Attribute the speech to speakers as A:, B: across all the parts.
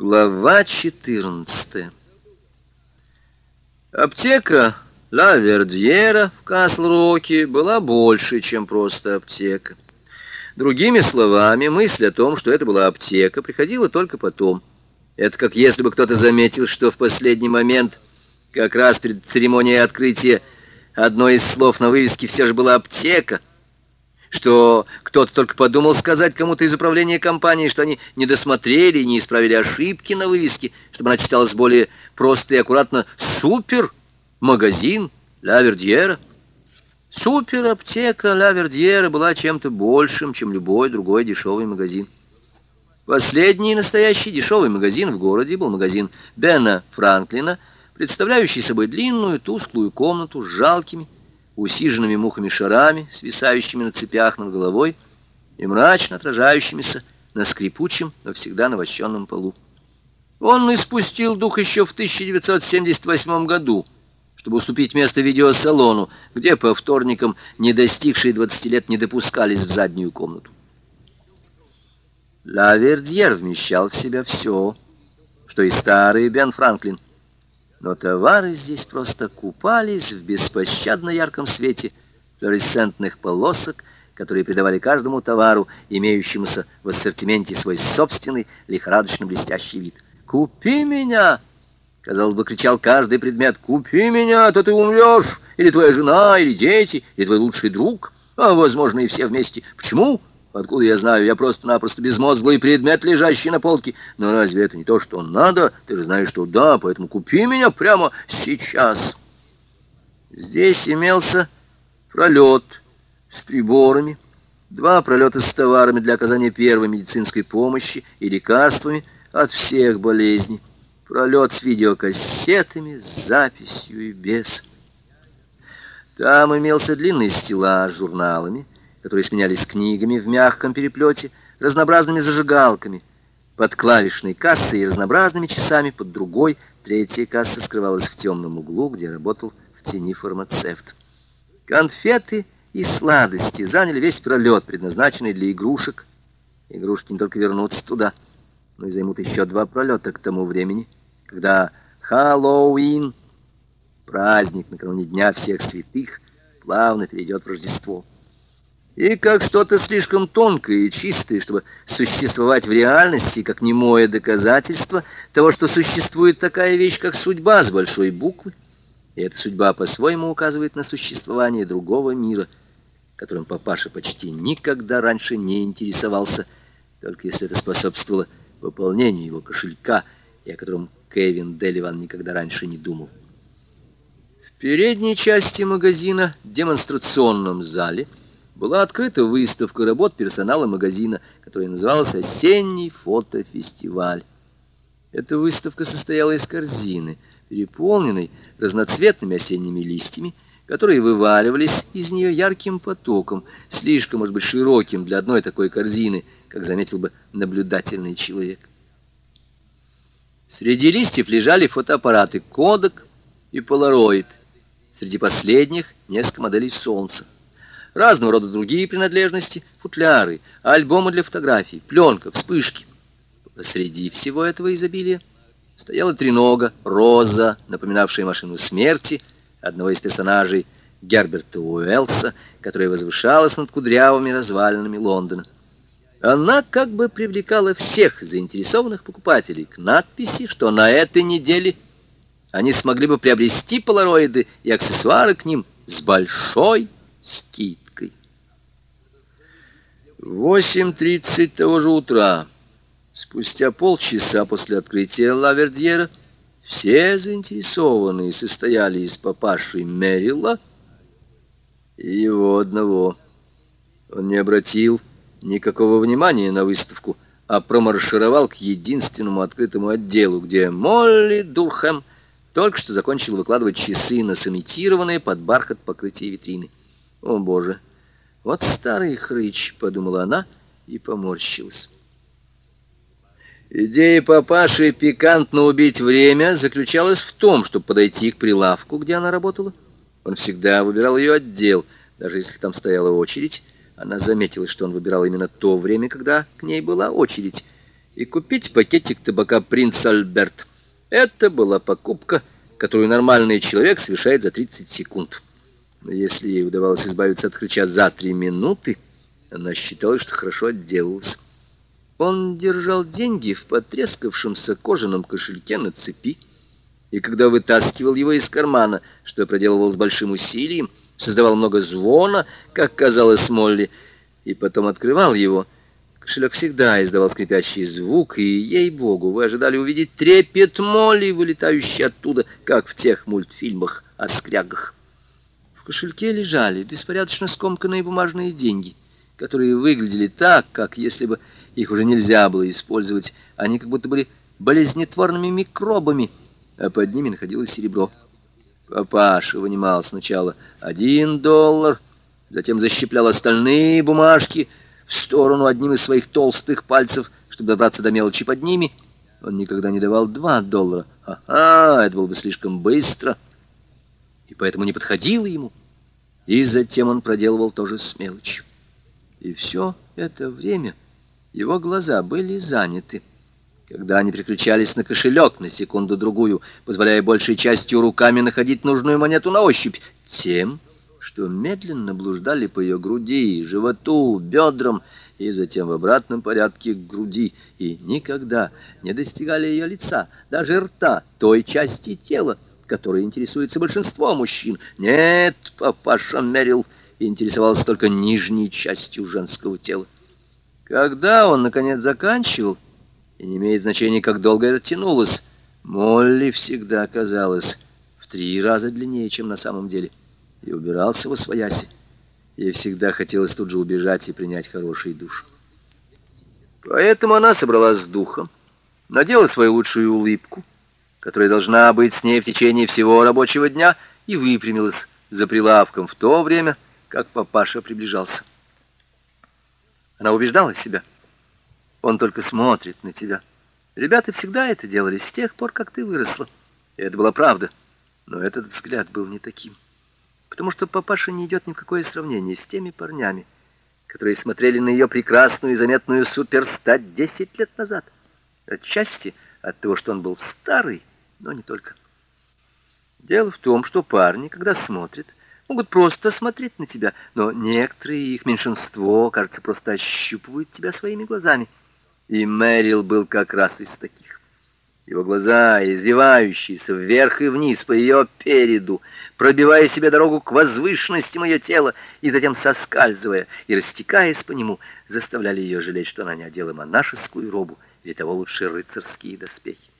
A: Глава 14 Аптека Ла Вердьера в Касл-Роке была больше, чем просто аптека. Другими словами, мысль о том, что это была аптека, приходила только потом. Это как если бы кто-то заметил, что в последний момент, как раз перед церемонией открытия, одно из слов на вывеске все же была аптека — что кто-то только подумал сказать кому-то из управления компании, что они не досмотрели не исправили ошибки на вывеске, чтобы она читалась более просто и аккуратно «Супер! Магазин Ла Вердьера». Супер-аптека Ла Вердьера была чем-то большим, чем любой другой дешевый магазин. Последний настоящий дешевый магазин в городе был магазин Бена Франклина, представляющий собой длинную тусклую комнату с жалкими, усиженными мухами-шарами, свисающими на цепях над головой и мрачно отражающимися на скрипучем, но всегда навощенном полу. Он испустил дух еще в 1978 году, чтобы уступить место видеосалону, где по вторникам не достигшие 20 лет не допускались в заднюю комнату. Ла Вердьер вмещал в себя все, что и старый Бен Франклин – но товары здесь просто купались в беспощадно ярком свете флуоресцентных полосок, которые придавали каждому товару, имеющемуся в ассортименте свой собственный лихорадочно блестящий вид. «Купи меня!» — казалось бы, кричал каждый предмет. «Купи меня, а то ты умрешь! Или твоя жена, или дети, или твой лучший друг, а, возможно, и все вместе. Почему?» Откуда я знаю? Я просто-напросто безмозглый предмет, лежащий на полке. Но разве это не то, что надо? Ты же знаешь, что да, поэтому купи меня прямо сейчас. Здесь имелся пролет с приборами, два пролета с товарами для оказания первой медицинской помощи и лекарствами от всех болезней, пролет с видеокассетами, с записью и без. Там имелся длинный стеллаж с журналами, которые сменялись книгами в мягком переплете, разнообразными зажигалками, под клавишной кассой и разнообразными часами под другой. Третья касса скрывалась в темном углу, где работал в тени фармацевт. Конфеты и сладости заняли весь пролет, предназначенный для игрушек. Игрушки не только вернутся туда, но и займут еще два пролета к тому времени, когда Хэллоуин, праздник накануне Дня всех святых, плавно перейдет в Рождество и как что-то слишком тонкое и чистое, чтобы существовать в реальности, как немое доказательство того, что существует такая вещь, как судьба с большой буквы. И эта судьба по-своему указывает на существование другого мира, которым папаша почти никогда раньше не интересовался, только если это способствовало пополнению его кошелька, и о котором Кевин Деливан никогда раньше не думал. В передней части магазина, демонстрационном зале, была открыта выставка работ персонала магазина, которая называлась «Осенний фотофестиваль». Эта выставка состояла из корзины, переполненной разноцветными осенними листьями, которые вываливались из нее ярким потоком, слишком, может быть, широким для одной такой корзины, как заметил бы наблюдательный человек. Среди листьев лежали фотоаппараты «Кодек» и «Полароид». Среди последних несколько моделей «Солнца» разного рода другие принадлежности, футляры, альбомы для фотографий, пленка, вспышки. Среди всего этого изобилия стояла тренога, роза, напоминавшая машину смерти, одного из персонажей Герберта Уэллса, которая возвышалась над кудрявыми развалинами Лондона. Она как бы привлекала всех заинтересованных покупателей к надписи, что на этой неделе они смогли бы приобрести полароиды и аксессуары к ним с большой скидкой. В 8.30 того же утра, спустя полчаса после открытия Лавердьера, все заинтересованные состояли из папаши Мерилла и его одного. Он не обратил никакого внимания на выставку, а промаршировал к единственному открытому отделу, где Молли Дурхэм только что закончил выкладывать часы на сымитированное под бархат покрытие витрины. «О, Боже! Вот старый хрыч!» — подумала она и поморщилась. Идея папаши пикантно убить время заключалась в том, чтобы подойти к прилавку, где она работала. Он всегда выбирал ее отдел, даже если там стояла очередь. Она заметила, что он выбирал именно то время, когда к ней была очередь. и купить пакетик табака «Принц Альберт». Это была покупка, которую нормальный человек совершает за 30 секунд. Но если ей удавалось избавиться от хрыча за 3 минуты, она считала, что хорошо отделалась. Он держал деньги в потрескавшемся кожаном кошельке на цепи, и когда вытаскивал его из кармана, что проделывал с большим усилием, создавал много звона, как казалось Молли, и потом открывал его, кошелек всегда издавал скрипящий звук, и, ей-богу, вы ожидали увидеть трепет Молли, вылетающий оттуда, как в тех мультфильмах о скрягах. Кошельке лежали беспорядочно скомканные бумажные деньги, которые выглядели так, как если бы их уже нельзя было использовать. Они как будто были болезнетворными микробами, а под ними находилось серебро. Папаша вынимал сначала один доллар, затем защиплял остальные бумажки в сторону одним из своих толстых пальцев, чтобы добраться до мелочи под ними. Он никогда не давал два доллара. Ага, это было бы слишком быстро, и поэтому не подходило ему. И затем он проделывал то же с мелочью. И все это время... Его глаза были заняты. Когда они переключались на кошелек на секунду-другую, позволяя большей частью руками находить нужную монету на ощупь, тем, что медленно блуждали по ее груди, животу, бедрам и затем в обратном порядке к груди, и никогда не достигали ее лица, даже рта, той части тела, которой интересуется большинство мужчин. Нет, папаша Мерил интересовался только нижней частью женского тела. Когда он, наконец, заканчивал, и не имеет значения, как долго это тянулось, Молли всегда казалась в три раза длиннее, чем на самом деле, и убирался во свояси. Ей всегда хотелось тут же убежать и принять хороший душ. Поэтому она собралась с духом, надела свою лучшую улыбку, которая должна быть с ней в течение всего рабочего дня, и выпрямилась за прилавком в то время, как папаша приближался. Она убеждала себя. Он только смотрит на тебя. Ребята всегда это делали с тех пор, как ты выросла. И это была правда. Но этот взгляд был не таким. Потому что папаша не идет ни в какое сравнение с теми парнями, которые смотрели на ее прекрасную и заметную суперстать десять лет назад. Отчасти от того, что он был старый, но не только. Дело в том, что парни, когда смотрят, могут просто смотреть на тебя, но некоторые, их меньшинство, кажется, просто ощупывают тебя своими глазами. И Мэрил был как раз из таких. Его глаза, извивающиеся вверх и вниз по ее переду, пробивая себе дорогу к возвышенности ее тела и затем соскальзывая и растекаясь по нему, заставляли ее жалеть, что она не одела монашескую робу или того лучше рыцарские доспехи.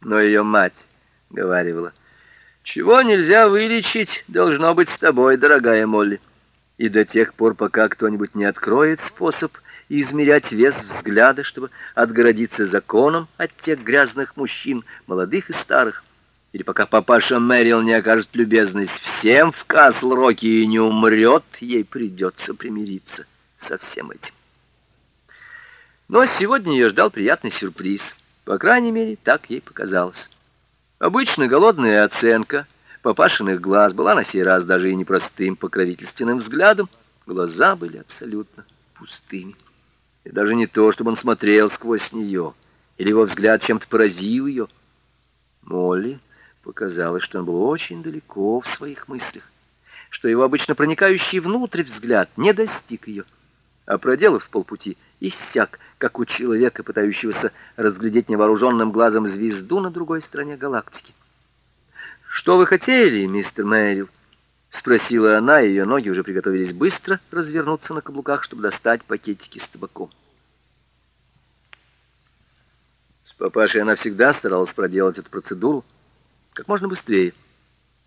A: Но ее мать говаривала — чего нельзя вылечить, должно быть с тобой, дорогая Молли. И до тех пор, пока кто-нибудь не откроет способ измерять вес взгляда, чтобы отгородиться законом от тех грязных мужчин, молодых и старых, или пока папаша Мэрил не окажет любезность всем в Касл-Роке и не умрет, ей придется примириться со всем этим. Но сегодня ее ждал приятный сюрприз. По крайней мере, так ей показалось. Обычно голодная оценка папашиных глаз была на сей раз даже и непростым покровительственным взглядом. Глаза были абсолютно пустыми. И даже не то, чтобы он смотрел сквозь нее, или его взгляд чем-то поразил ее. Молли показалось, что он был очень далеко в своих мыслях, что его обычно проникающий внутрь взгляд не достиг ее, а проделав полпути, иссяк, как у человека, пытающегося разглядеть невооруженным глазом звезду на другой стороне галактики. «Что вы хотели, мистер Мэрил?» — спросила она, и ее ноги уже приготовились быстро развернуться на каблуках, чтобы достать пакетики с табаком. С папашей она всегда старалась проделать эту процедуру как можно быстрее,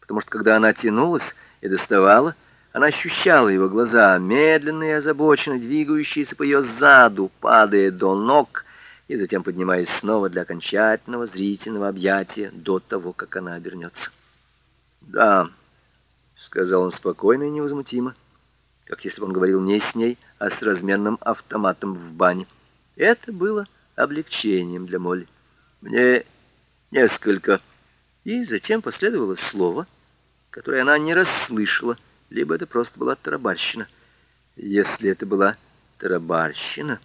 A: потому что, когда она тянулась и доставала, она ощущала его глаза, медленно и озабоченно двигающиеся по ее заду, падая до ног и затем поднимаясь снова для окончательного зрительного объятия до того, как она обернется. «Да», — сказал он спокойно и невозмутимо, как если бы он говорил не с ней, а с разменным автоматом в бане. Это было облегчением для Молли. «Мне несколько...» И затем последовало слово, которое она не расслышала, — либо это просто была тарабарщина. Если это была тарабарщина,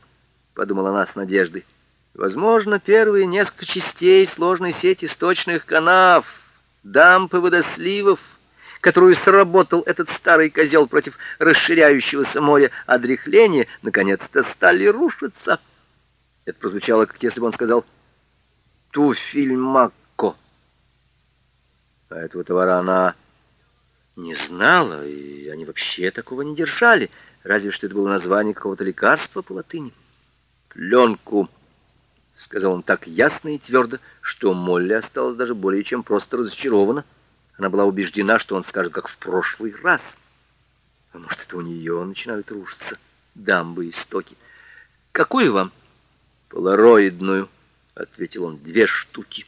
A: подумала она с надеждой, Возможно, первые несколько частей сложной сети сточных канав, дамб и водосливов, которую сработал этот старый козел против расширяющегося моря одряхления, наконец-то стали рушиться. Это прозвучало, как если бы он сказал «Туфельмакко». А этого товара она не знала, и они вообще такого не держали, разве что это было название какого-то лекарства по латыни. «Пленку», — сказал он так ясно и твердо, что Молли осталась даже более чем просто разочарована. Она была убеждена, что он скажет, как в прошлый раз. А может, это у нее начинают рушиться дамбы и стоки. «Какую вам?» «Полароидную», — ответил он, — «две штуки».